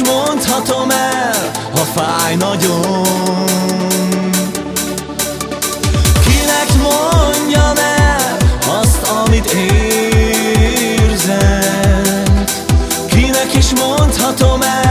is mondhatom el, ha fáj nagyon. Kinek mondjam el azt, amit érzek? Kinek is mondhatom el?